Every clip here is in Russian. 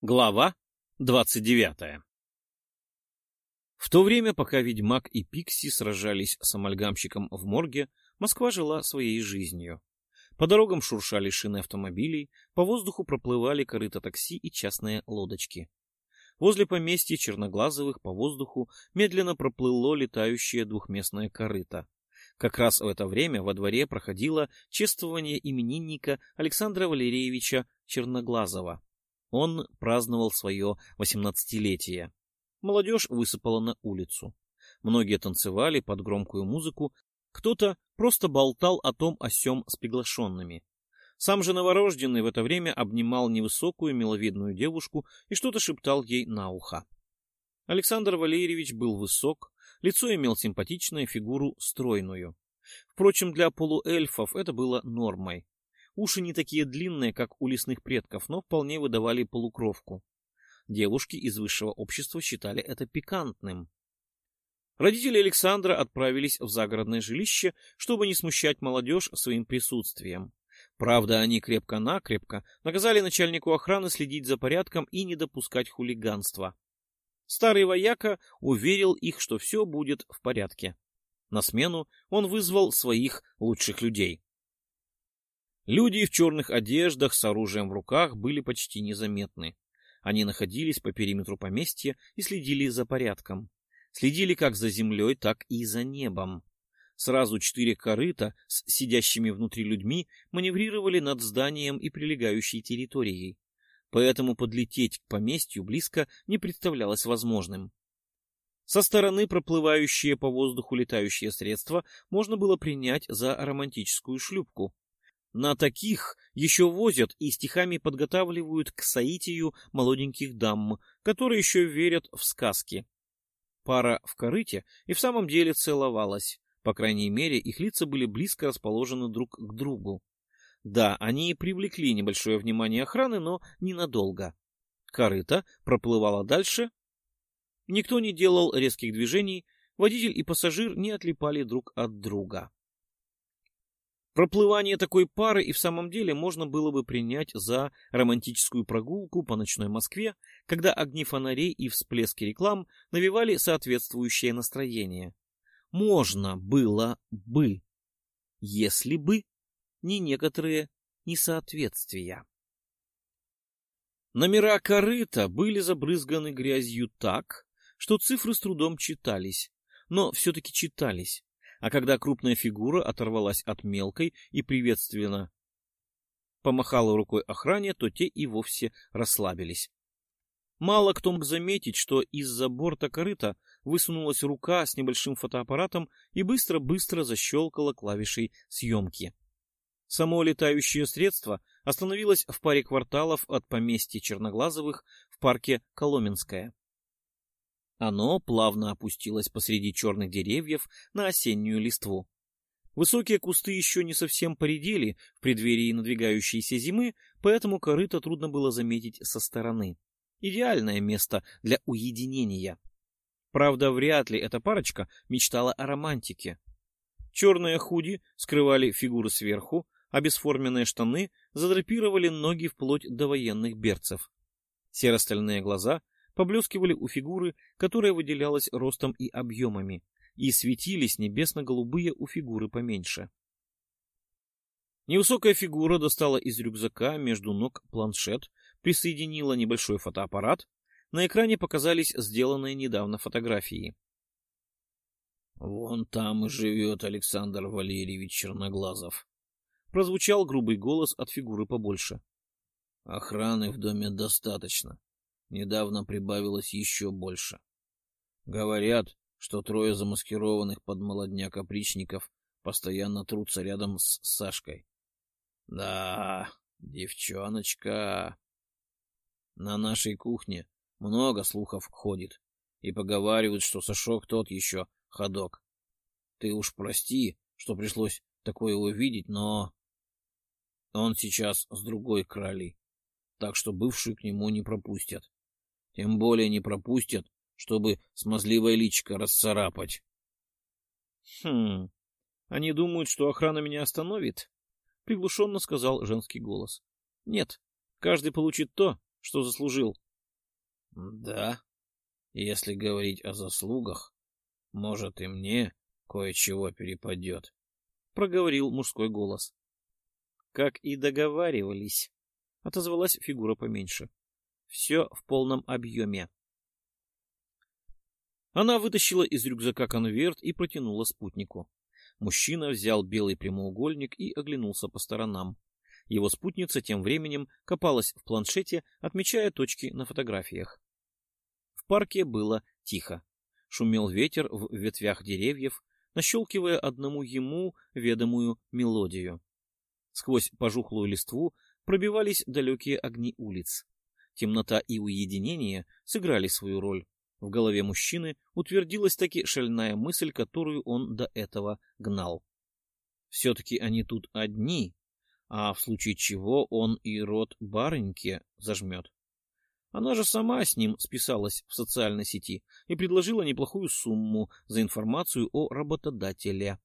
Глава двадцать девятая В то время, пока ведьмак и Пикси сражались с амальгамщиком в морге, Москва жила своей жизнью. По дорогам шуршали шины автомобилей, по воздуху проплывали корыта такси и частные лодочки. Возле поместья Черноглазовых по воздуху медленно проплыло летающее двухместное корыто. Как раз в это время во дворе проходило чествование именинника Александра Валерьевича Черноглазова. Он праздновал свое восемнадцатилетие. Молодежь высыпала на улицу. Многие танцевали под громкую музыку, кто-то просто болтал о том о сём с приглашенными. Сам же новорожденный в это время обнимал невысокую миловидную девушку и что-то шептал ей на ухо. Александр Валерьевич был высок, лицо имел симпатичное, фигуру стройную. Впрочем, для полуэльфов это было нормой. Уши не такие длинные, как у лесных предков, но вполне выдавали полукровку. Девушки из высшего общества считали это пикантным. Родители Александра отправились в загородное жилище, чтобы не смущать молодежь своим присутствием. Правда, они крепко-накрепко наказали начальнику охраны следить за порядком и не допускать хулиганства. Старый вояка уверил их, что все будет в порядке. На смену он вызвал своих лучших людей. Люди в черных одеждах с оружием в руках были почти незаметны. Они находились по периметру поместья и следили за порядком. Следили как за землей, так и за небом. Сразу четыре корыта с сидящими внутри людьми маневрировали над зданием и прилегающей территорией. Поэтому подлететь к поместью близко не представлялось возможным. Со стороны проплывающие по воздуху летающие средства можно было принять за романтическую шлюпку. На таких еще возят и стихами подготавливают к соитию молоденьких дам, которые еще верят в сказки. Пара в корыте и в самом деле целовалась. По крайней мере, их лица были близко расположены друг к другу. Да, они привлекли небольшое внимание охраны, но ненадолго. Корыто проплывало дальше. Никто не делал резких движений, водитель и пассажир не отлипали друг от друга. Проплывание такой пары и в самом деле можно было бы принять за романтическую прогулку по ночной Москве, когда огни фонарей и всплески реклам навевали соответствующее настроение. Можно было бы, если бы не некоторые несоответствия. Номера корыта были забрызганы грязью так, что цифры с трудом читались, но все-таки читались а когда крупная фигура оторвалась от мелкой и приветственно помахала рукой охране, то те и вовсе расслабились. Мало кто мог заметить, что из-за борта корыта высунулась рука с небольшим фотоаппаратом и быстро-быстро защелкала клавишей съемки. Само летающее средство остановилось в паре кварталов от поместья Черноглазовых в парке Коломенское. Оно плавно опустилось посреди черных деревьев на осеннюю листву. Высокие кусты еще не совсем поредели в преддверии надвигающейся зимы, поэтому корыто трудно было заметить со стороны. Идеальное место для уединения. Правда, вряд ли эта парочка мечтала о романтике. Черные худи скрывали фигуры сверху, а бесформенные штаны задрапировали ноги вплоть до военных берцев. Серо-стальные глаза поблескивали у фигуры, которая выделялась ростом и объемами, и светились небесно-голубые у фигуры поменьше. Невысокая фигура достала из рюкзака между ног планшет, присоединила небольшой фотоаппарат. На экране показались сделанные недавно фотографии. «Вон там и живет Александр Валерьевич Черноглазов», — прозвучал грубый голос от фигуры побольше. «Охраны в доме достаточно. Недавно прибавилось еще больше. Говорят, что трое замаскированных под молодняк опричников постоянно трутся рядом с Сашкой. Да, девчоночка. На нашей кухне много слухов ходит, и поговаривают, что Сашок тот еще ходок. Ты уж прости, что пришлось такое увидеть, но... Он сейчас с другой крали, так что бывшую к нему не пропустят. Тем более не пропустят, чтобы смазливое личико расцарапать. — Хм, они думают, что охрана меня остановит? — приглушенно сказал женский голос. — Нет, каждый получит то, что заслужил, Да, если говорить о заслугах, может и мне кое-чего перепадет, — проговорил мужской голос. — Как и договаривались, — отозвалась фигура поменьше. — Все в полном объеме. Она вытащила из рюкзака конверт и протянула спутнику. Мужчина взял белый прямоугольник и оглянулся по сторонам. Его спутница тем временем копалась в планшете, отмечая точки на фотографиях. В парке было тихо. Шумел ветер в ветвях деревьев, нащелкивая одному ему ведомую мелодию. Сквозь пожухлую листву пробивались далекие огни улиц. Темнота и уединение сыграли свою роль. В голове мужчины утвердилась таки шальная мысль, которую он до этого гнал. Все-таки они тут одни, а в случае чего он и рот барыньке зажмет. Она же сама с ним списалась в социальной сети и предложила неплохую сумму за информацию о работодателе.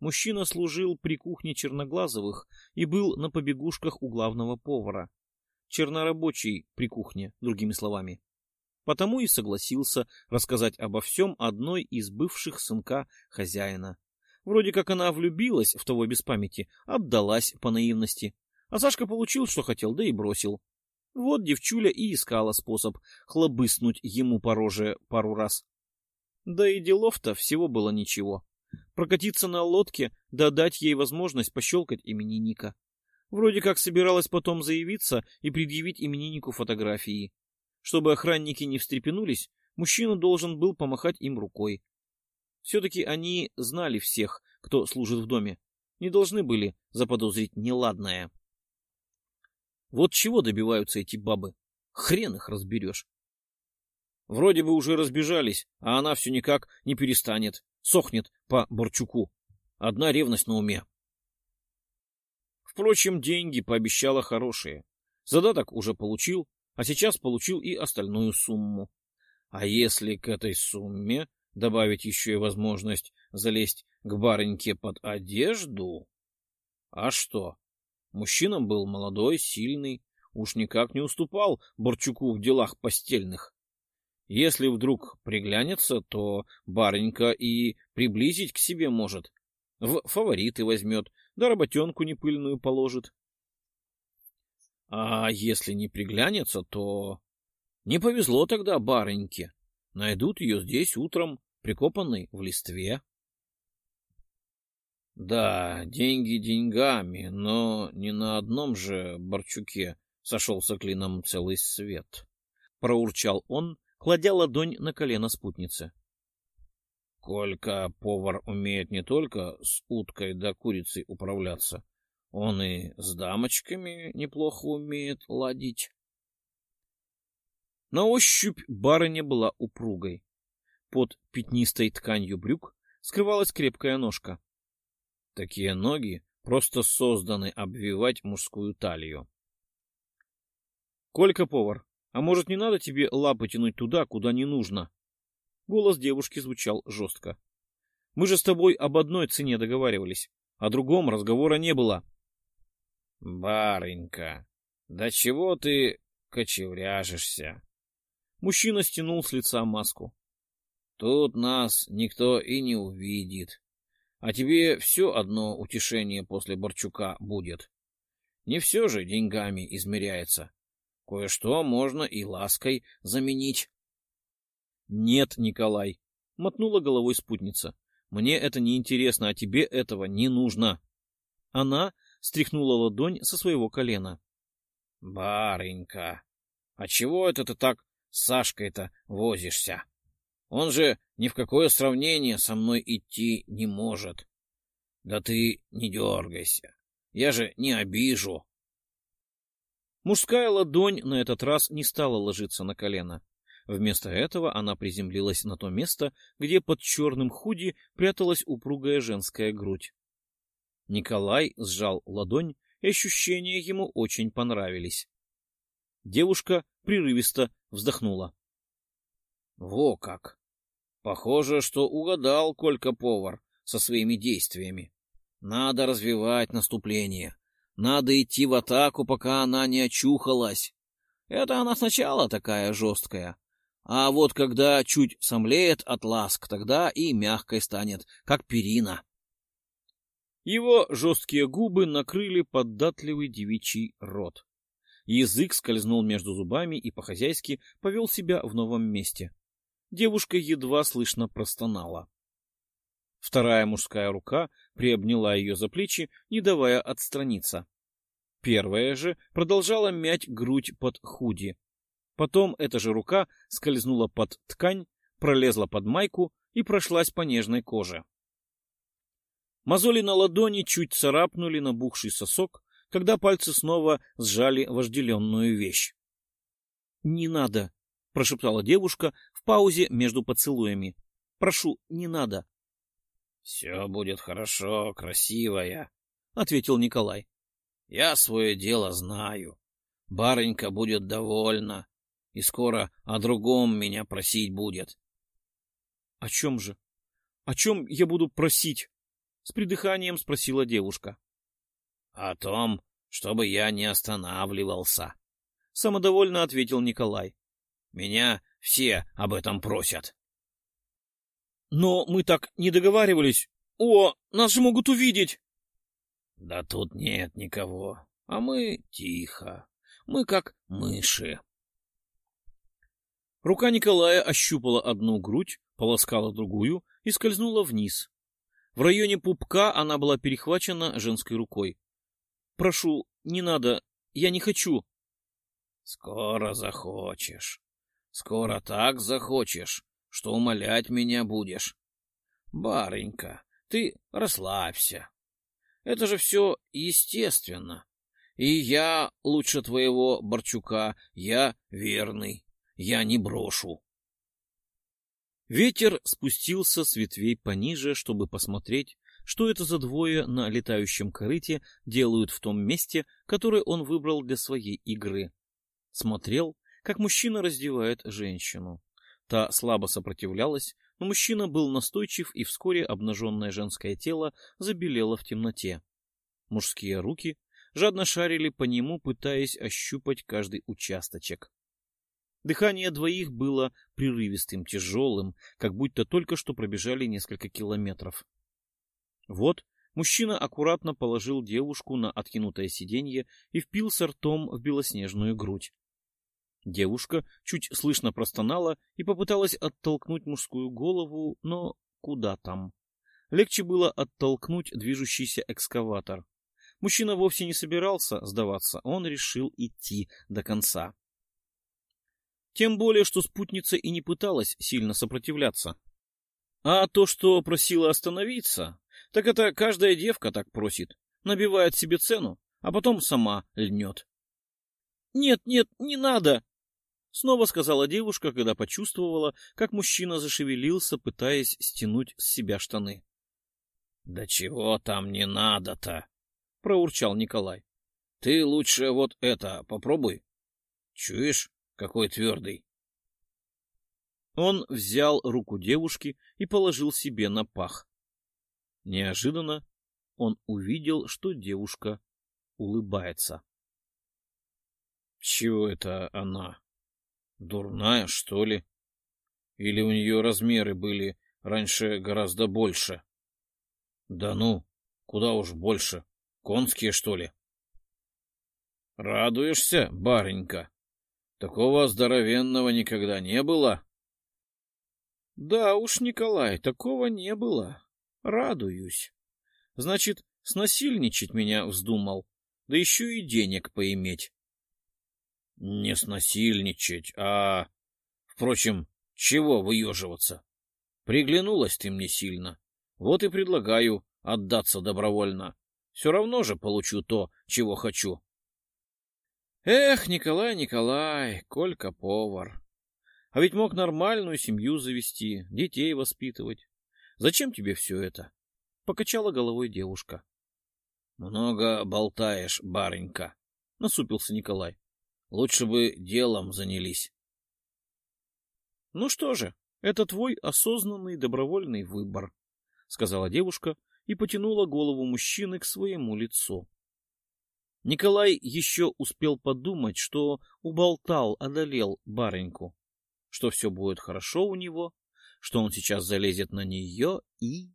Мужчина служил при кухне Черноглазовых и был на побегушках у главного повара. Чернорабочий при кухне, другими словами. Потому и согласился рассказать обо всем одной из бывших сынка хозяина. Вроде как она влюбилась в того без памяти, отдалась по наивности. А Сашка получил, что хотел, да и бросил. Вот девчуля и искала способ хлобыснуть ему по роже пару раз. Да и делов-то всего было ничего. Прокатиться на лодке, да дать ей возможность пощелкать именинника. Вроде как собиралась потом заявиться и предъявить имениннику фотографии. Чтобы охранники не встрепенулись, мужчина должен был помахать им рукой. Все-таки они знали всех, кто служит в доме. Не должны были заподозрить неладное. Вот чего добиваются эти бабы. Хрен их разберешь. Вроде бы уже разбежались, а она все никак не перестанет. Сохнет по Борчуку. Одна ревность на уме. Впрочем, деньги пообещала хорошие. Задаток уже получил, а сейчас получил и остальную сумму. А если к этой сумме добавить еще и возможность залезть к барыньке под одежду? А что? Мужчина был молодой, сильный, уж никак не уступал Борчуку в делах постельных. Если вдруг приглянется, то барынька и приблизить к себе может. В фавориты возьмет, да работенку непыльную положит. А если не приглянется, то... Не повезло тогда барыньке. Найдут ее здесь утром, прикопанной в листве. Да, деньги деньгами, но не на одном же Борчуке сошелся клином целый свет. Проурчал он, кладя ладонь на колено спутницы. Колька повар умеет не только с уткой да курицей управляться, он и с дамочками неплохо умеет ладить. На ощупь барыня была упругой. Под пятнистой тканью брюк скрывалась крепкая ножка. Такие ноги просто созданы обвивать мужскую талию. — Колька, повар, а может, не надо тебе лапы тянуть туда, куда не нужно? Голос девушки звучал жестко. — Мы же с тобой об одной цене договаривались. О другом разговора не было. — Барынька, да чего ты кочевряжешься? Мужчина стянул с лица маску. Тут нас никто и не увидит. А тебе все одно утешение после Борчука будет. Не все же деньгами измеряется. Кое-что можно и лаской заменить. — Нет, Николай, — мотнула головой спутница. — Мне это не интересно, а тебе этого не нужно. Она стряхнула ладонь со своего колена. — Барынька, а чего это ты так с Сашкой-то возишься? Он же ни в какое сравнение со мной идти не может. Да ты не дергайся, я же не обижу. Мужская ладонь на этот раз не стала ложиться на колено. Вместо этого она приземлилась на то место, где под черным худи пряталась упругая женская грудь. Николай сжал ладонь, и ощущения ему очень понравились. Девушка прерывисто вздохнула. — Во как! Похоже, что угадал Колька-повар со своими действиями. Надо развивать наступление. Надо идти в атаку, пока она не очухалась. Это она сначала такая жесткая. А вот когда чуть сомлеет от ласк, тогда и мягкой станет, как перина. Его жесткие губы накрыли податливый девичий рот. Язык скользнул между зубами и по-хозяйски повел себя в новом месте. Девушка едва слышно простонала. Вторая мужская рука приобняла ее за плечи, не давая отстраниться. Первая же продолжала мять грудь под худи. Потом эта же рука скользнула под ткань, пролезла под майку и прошлась по нежной коже. Мозоли на ладони чуть царапнули набухший сосок, когда пальцы снова сжали вожделенную вещь. — Не надо, — прошептала девушка в паузе между поцелуями. — Прошу, не надо. — Все будет хорошо, красивая, — ответил Николай. — Я свое дело знаю. Барынька будет довольна, и скоро о другом меня просить будет. — О чем же? О чем я буду просить? — с придыханием спросила девушка. О том, чтобы я не останавливался, — самодовольно ответил Николай. Меня все об этом просят. Но мы так не договаривались. О, нас же могут увидеть. Да тут нет никого, а мы тихо. Мы как мыши. Рука Николая ощупала одну грудь, полоскала другую и скользнула вниз. В районе пупка она была перехвачена женской рукой. Прошу, не надо, я не хочу. Скоро захочешь. Скоро так захочешь, что умолять меня будешь. Барынька, ты расслабься. Это же все естественно. И я лучше твоего Борчука, я верный, я не брошу. Ветер спустился с ветвей пониже, чтобы посмотреть, что это за двое на летающем корыте делают в том месте, которое он выбрал для своей игры. Смотрел, как мужчина раздевает женщину. Та слабо сопротивлялась, но мужчина был настойчив, и вскоре обнаженное женское тело забелело в темноте. Мужские руки жадно шарили по нему, пытаясь ощупать каждый участочек. Дыхание двоих было прерывистым, тяжелым, как будто только что пробежали несколько километров. Вот мужчина аккуратно положил девушку на откинутое сиденье и впился ртом в белоснежную грудь. Девушка чуть слышно простонала и попыталась оттолкнуть мужскую голову, но куда там? Легче было оттолкнуть движущийся экскаватор. Мужчина вовсе не собирался сдаваться, он решил идти до конца. Тем более, что спутница и не пыталась сильно сопротивляться. А то, что просила остановиться, так это каждая девка так просит, набивает себе цену, а потом сама льнет. — Нет, нет, не надо! — снова сказала девушка, когда почувствовала, как мужчина зашевелился, пытаясь стянуть с себя штаны. — Да чего там не надо-то? — проурчал Николай. — Ты лучше вот это попробуй. Чуешь, какой твердый? Он взял руку девушки и положил себе на пах. Неожиданно он увидел, что девушка улыбается. — Чего это она? Дурная, что ли? Или у нее размеры были раньше гораздо больше? Да ну, куда уж больше. Конские, что ли? Радуешься, барынька? Такого здоровенного никогда не было? Да уж, Николай, такого не было. Радуюсь. Значит, снасильничать меня вздумал, да еще и денег поиметь. Не снасильничать, а... Впрочем, чего выеживаться? Приглянулась ты мне сильно. Вот и предлагаю отдаться добровольно. Все равно же получу то, чего хочу. Эх, Николай, Николай, Колька повар. А ведь мог нормальную семью завести, детей воспитывать. Зачем тебе все это? Покачала головой девушка. Много болтаешь, барынька, насупился Николай. Лучше бы делом занялись. Ну что же, это твой осознанный добровольный выбор, сказала девушка и потянула голову мужчины к своему лицу. Николай еще успел подумать, что уболтал, одолел барыньку, что все будет хорошо у него, что он сейчас залезет на нее и...